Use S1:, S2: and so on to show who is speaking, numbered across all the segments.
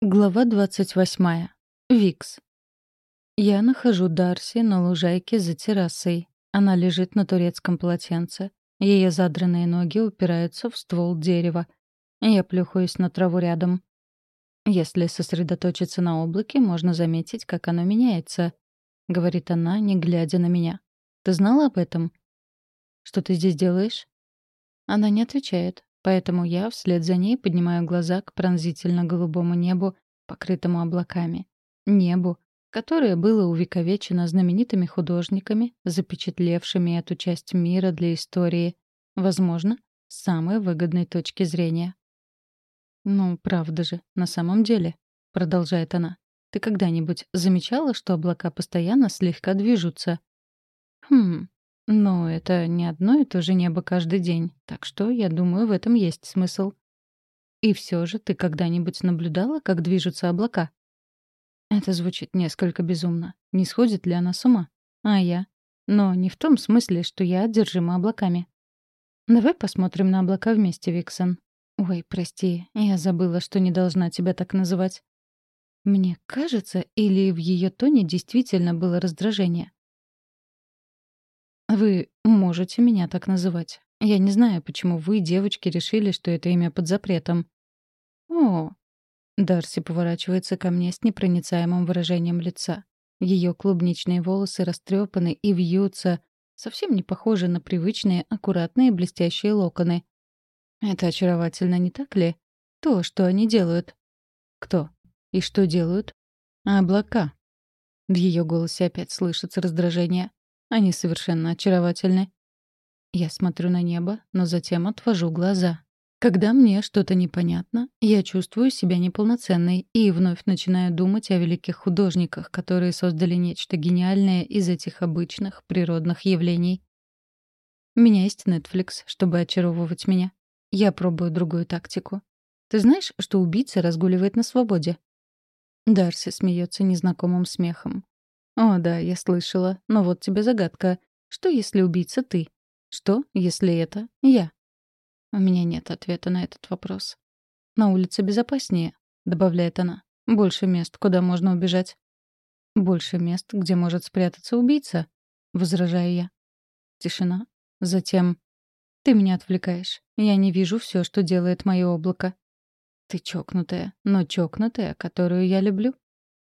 S1: Глава 28. Викс. Я нахожу Дарси на лужайке за террасой. Она лежит на турецком полотенце. Ее задранные ноги упираются в ствол дерева. Я плюхаюсь на траву рядом. Если сосредоточиться на облаке, можно заметить, как оно меняется, — говорит она, не глядя на меня. Ты знала об этом? Что ты здесь делаешь? Она не отвечает. Поэтому я вслед за ней поднимаю глаза к пронзительно-голубому небу, покрытому облаками. Небу, которое было увековечено знаменитыми художниками, запечатлевшими эту часть мира для истории, возможно, с самой выгодной точки зрения. «Ну, правда же, на самом деле», — продолжает она, — «ты когда-нибудь замечала, что облака постоянно слегка движутся?» «Хм, но это не одно и то же небо каждый день, так что, я думаю, в этом есть смысл. И все же ты когда-нибудь наблюдала, как движутся облака? Это звучит несколько безумно. Не сходит ли она с ума? А я? Но не в том смысле, что я одержима облаками. Давай посмотрим на облака вместе, Виксон. Ой, прости, я забыла, что не должна тебя так называть. Мне кажется, или в ее тоне действительно было раздражение. Вы можете меня так называть. Я не знаю, почему вы, девочки, решили, что это имя под запретом. О, Дарси поворачивается ко мне с непроницаемым выражением лица. Ее клубничные волосы растрепаны и вьются, совсем не похожи на привычные, аккуратные блестящие локоны. Это очаровательно, не так ли? То, что они делают. Кто? И что делают? Облака. В ее голосе опять слышится раздражение. Они совершенно очаровательны. Я смотрю на небо, но затем отвожу глаза. Когда мне что-то непонятно, я чувствую себя неполноценной и вновь начинаю думать о великих художниках, которые создали нечто гениальное из этих обычных природных явлений. У меня есть Netflix, чтобы очаровывать меня. Я пробую другую тактику. Ты знаешь, что убийца разгуливает на свободе? Дарси смеется незнакомым смехом. «О, да, я слышала. Но вот тебе загадка. Что, если убийца ты? Что, если это я?» У меня нет ответа на этот вопрос. «На улице безопаснее», — добавляет она. «Больше мест, куда можно убежать». «Больше мест, где может спрятаться убийца», — возражаю я. Тишина. Затем... «Ты меня отвлекаешь. Я не вижу все, что делает мое облако». «Ты чокнутая, но чокнутая, которую я люблю».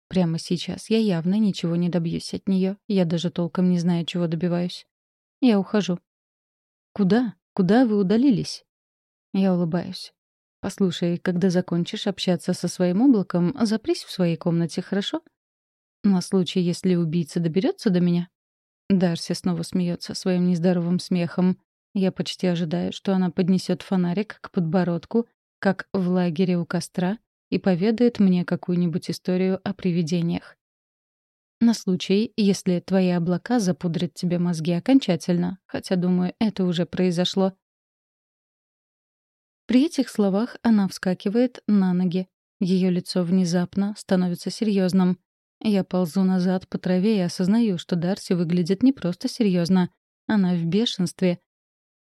S1: Прямо сейчас я явно ничего не добьюсь от нее. Я даже толком не знаю, чего добиваюсь. Я ухожу. Куда? Куда вы удалились? Я улыбаюсь. Послушай, когда закончишь общаться со своим облаком, запрись в своей комнате, хорошо? На случай, если убийца доберется до меня. Дарси снова смеется своим нездоровым смехом. Я почти ожидаю, что она поднесет фонарик к подбородку, как в лагере у костра, и поведает мне какую-нибудь историю о привидениях. На случай, если твои облака запудрят тебе мозги окончательно, хотя, думаю, это уже произошло. При этих словах она вскакивает на ноги. Ее лицо внезапно становится серьезным. Я ползу назад по траве и осознаю, что Дарси выглядит не просто серьезно, она в бешенстве.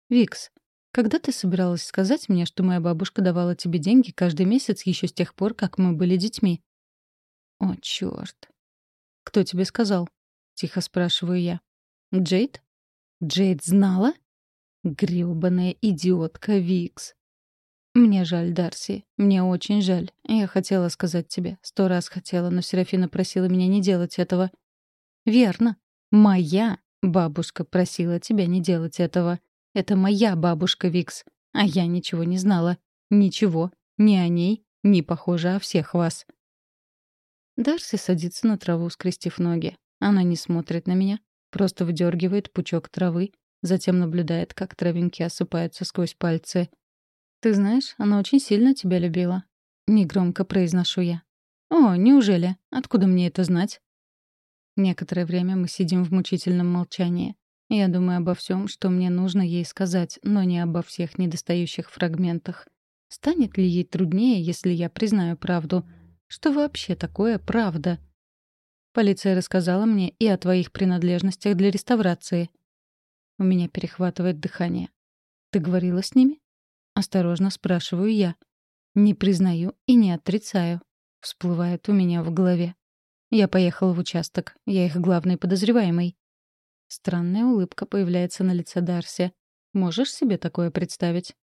S1: «Викс, когда ты собиралась сказать мне, что моя бабушка давала тебе деньги каждый месяц еще с тех пор, как мы были детьми? О, чёрт. Кто тебе сказал? Тихо спрашиваю я. Джейд? Джейд знала? Грёбаная идиотка Викс. Мне жаль, Дарси. Мне очень жаль. Я хотела сказать тебе. Сто раз хотела, но Серафина просила меня не делать этого. Верно. Моя бабушка просила тебя не делать этого. Это моя бабушка Викс. А я ничего не знала. Ничего. Ни о ней, ни, похоже, о всех вас. Дарси садится на траву, скрестив ноги. Она не смотрит на меня, просто выдергивает пучок травы, затем наблюдает, как травинки осыпаются сквозь пальцы. «Ты знаешь, она очень сильно тебя любила». Негромко произношу я. «О, неужели? Откуда мне это знать?» Некоторое время мы сидим в мучительном молчании. Я думаю обо всем, что мне нужно ей сказать, но не обо всех недостающих фрагментах. Станет ли ей труднее, если я признаю правду? Что вообще такое правда? Полиция рассказала мне и о твоих принадлежностях для реставрации. У меня перехватывает дыхание. Ты говорила с ними? Осторожно спрашиваю я. Не признаю и не отрицаю. всплывает у меня в голове. Я поехал в участок. Я их главный подозреваемый. Странная улыбка появляется на лице Дарси. Можешь себе такое представить?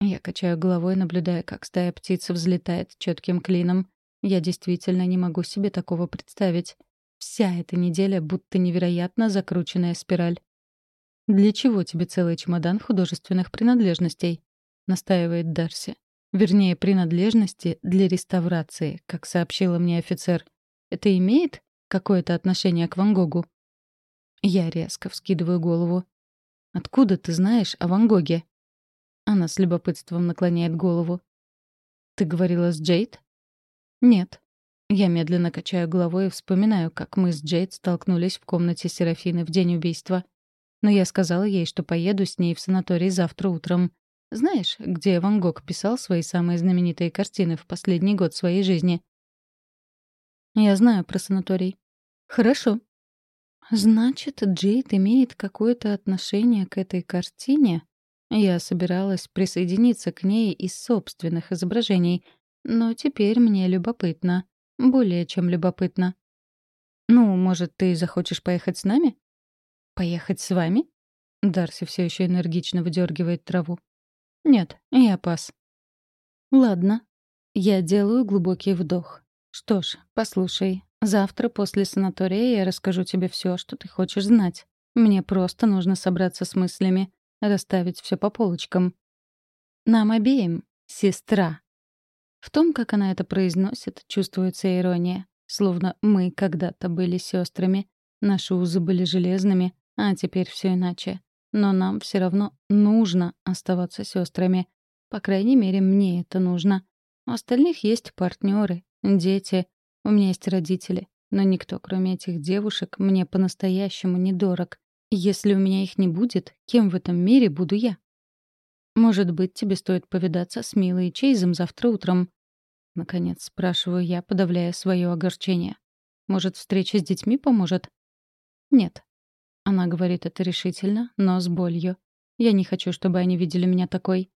S1: Я качаю головой, наблюдая, как стая птиц взлетает четким клином. Я действительно не могу себе такого представить. Вся эта неделя будто невероятно закрученная спираль. «Для чего тебе целый чемодан художественных принадлежностей?» — настаивает Дарси. Вернее, принадлежности для реставрации, как сообщила мне офицер. Это имеет какое-то отношение к Ван Гогу? Я резко вскидываю голову. «Откуда ты знаешь о Ван Гоге?» Она с любопытством наклоняет голову. «Ты говорила с Джейд?» «Нет». Я медленно качаю головой и вспоминаю, как мы с Джейд столкнулись в комнате Серафины в день убийства. Но я сказала ей, что поеду с ней в санаторий завтра утром. Знаешь, где Ван Гог писал свои самые знаменитые картины в последний год своей жизни? Я знаю про санаторий. Хорошо. Значит, Джейд имеет какое-то отношение к этой картине? Я собиралась присоединиться к ней из собственных изображений, но теперь мне любопытно. Более чем любопытно. Ну, может, ты захочешь поехать с нами? Поехать с вами? Дарси все еще энергично выдергивает траву. Нет, я пас. Ладно. Я делаю глубокий вдох. Что ж, послушай, завтра после санатория я расскажу тебе все, что ты хочешь знать. Мне просто нужно собраться с мыслями, расставить все по полочкам. Нам обеим, сестра. В том, как она это произносит, чувствуется ирония. Словно мы когда-то были сестрами, наши узы были железными, а теперь все иначе. Но нам все равно нужно оставаться сестрами. По крайней мере, мне это нужно. У остальных есть партнеры, Дети. У меня есть родители. Но никто, кроме этих девушек, мне по-настоящему недорог. Если у меня их не будет, кем в этом мире буду я? Может быть, тебе стоит повидаться с Милой и Чейзом завтра утром? Наконец, спрашиваю я, подавляя свое огорчение. Может, встреча с детьми поможет? Нет. Она говорит это решительно, но с болью. Я не хочу, чтобы они видели меня такой.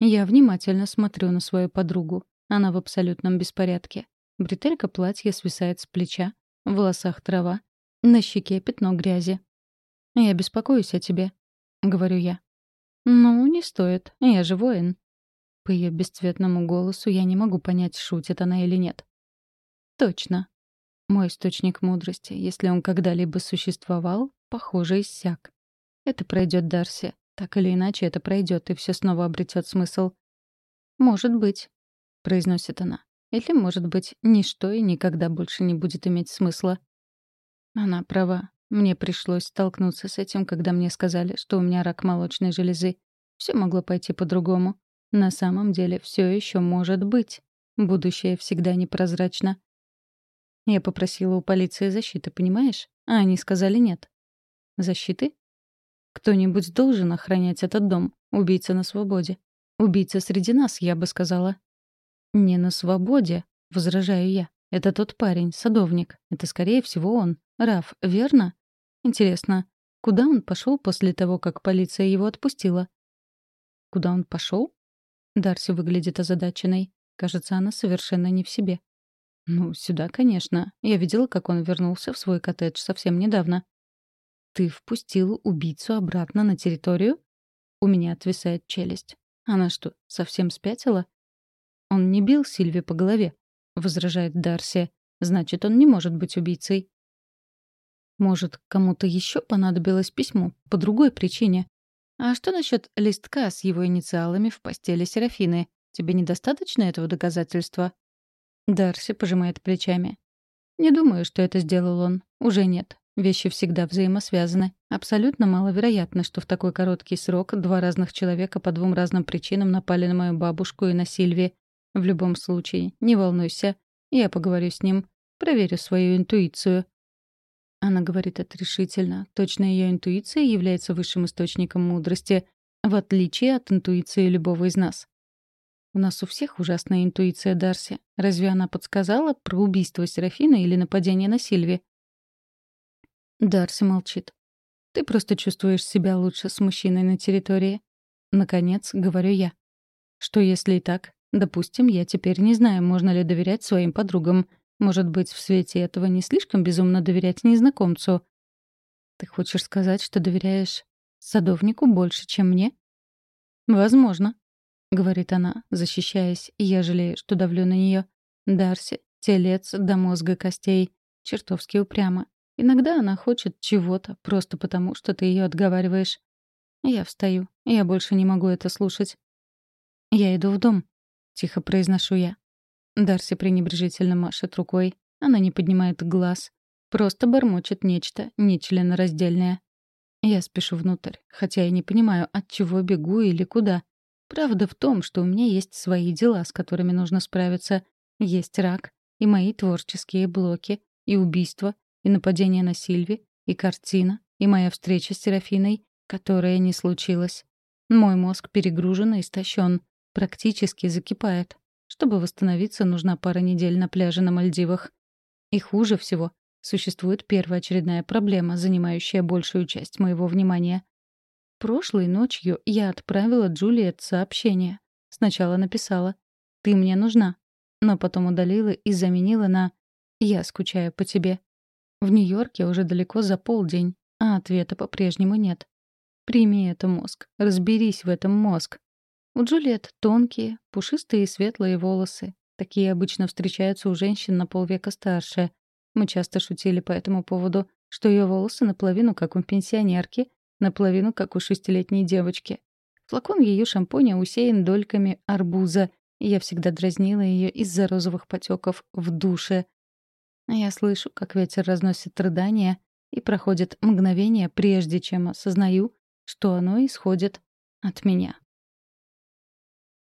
S1: Я внимательно смотрю на свою подругу. Она в абсолютном беспорядке. Бретелька платья свисает с плеча, в волосах трава, на щеке пятно грязи. «Я беспокоюсь о тебе», — говорю я. «Ну, не стоит, я же воин». По ее бесцветному голосу я не могу понять, шутит она или нет. «Точно. Мой источник мудрости, если он когда-либо существовал, похоже, иссяк. Это пройдет Дарси. Так или иначе, это пройдет, и все снова обретет смысл. Может быть произносит она. Или, может быть, ничто и никогда больше не будет иметь смысла. Она права. Мне пришлось столкнуться с этим, когда мне сказали, что у меня рак молочной железы. Все могло пойти по-другому. На самом деле все еще может быть. Будущее всегда непрозрачно. Я попросила у полиции защиты, понимаешь? А они сказали нет. Защиты? Кто-нибудь должен охранять этот дом. Убийца на свободе. Убийца среди нас, я бы сказала. «Не на свободе», — возражаю я. «Это тот парень, садовник. Это, скорее всего, он. Раф, верно? Интересно, куда он пошел после того, как полиция его отпустила?» «Куда он пошел?» Дарси выглядит озадаченной. Кажется, она совершенно не в себе. «Ну, сюда, конечно. Я видела, как он вернулся в свой коттедж совсем недавно». «Ты впустил убийцу обратно на территорию?» У меня отвисает челюсть. Она что, совсем спятила? «Он не бил Сильви по голове», — возражает Дарси. «Значит, он не может быть убийцей». Может, кому-то еще понадобилось письмо по другой причине. А что насчет листка с его инициалами в постели Серафины? Тебе недостаточно этого доказательства? Дарси пожимает плечами. Не думаю, что это сделал он. Уже нет. Вещи всегда взаимосвязаны. Абсолютно маловероятно, что в такой короткий срок два разных человека по двум разным причинам напали на мою бабушку и на Сильви. В любом случае, не волнуйся. Я поговорю с ним. Проверю свою интуицию. Она говорит это решительно. Точно ее интуиция является высшим источником мудрости, в отличие от интуиции любого из нас. У нас у всех ужасная интуиция Дарси. Разве она подсказала про убийство Серафина или нападение на Сильви? Дарси молчит. Ты просто чувствуешь себя лучше с мужчиной на территории. Наконец, говорю я. Что если и так? Допустим, я теперь не знаю, можно ли доверять своим подругам. Может быть, в свете этого не слишком безумно доверять незнакомцу. Ты хочешь сказать, что доверяешь садовнику больше, чем мне? Возможно, — говорит она, защищаясь, и я жалею, что давлю на нее. Дарси — телец до мозга костей, чертовски упрямо. Иногда она хочет чего-то, просто потому, что ты ее отговариваешь. Я встаю. Я больше не могу это слушать. «Я иду в дом», — тихо произношу я. Дарси пренебрежительно машет рукой. Она не поднимает глаз. Просто бормочет нечто нечленораздельное. Я спешу внутрь, хотя и не понимаю, от чего бегу или куда. Правда в том, что у меня есть свои дела, с которыми нужно справиться. Есть рак, и мои творческие блоки, и убийство, и нападение на Сильви, и картина, и моя встреча с Серафиной, которая не случилась. Мой мозг перегружен и истощен, практически закипает. Чтобы восстановиться, нужна пара недель на пляже на Мальдивах. И хуже всего, существует первоочередная проблема, занимающая большую часть моего внимания. Прошлой ночью я отправила Джулиет сообщение. Сначала написала «Ты мне нужна», но потом удалила и заменила на «Я скучаю по тебе». В Нью-Йорке уже далеко за полдень, а ответа по-прежнему нет. Прими это мозг, разберись в этом мозг. У Джульет тонкие, пушистые и светлые волосы. Такие обычно встречаются у женщин на полвека старше. Мы часто шутили по этому поводу, что ее волосы наполовину как у пенсионерки, наполовину как у шестилетней девочки. Флакон ее шампуня усеян дольками арбуза, и я всегда дразнила ее из-за розовых потеков в душе. Я слышу, как ветер разносит рыдания, и проходит мгновение, прежде чем осознаю, что оно исходит от меня.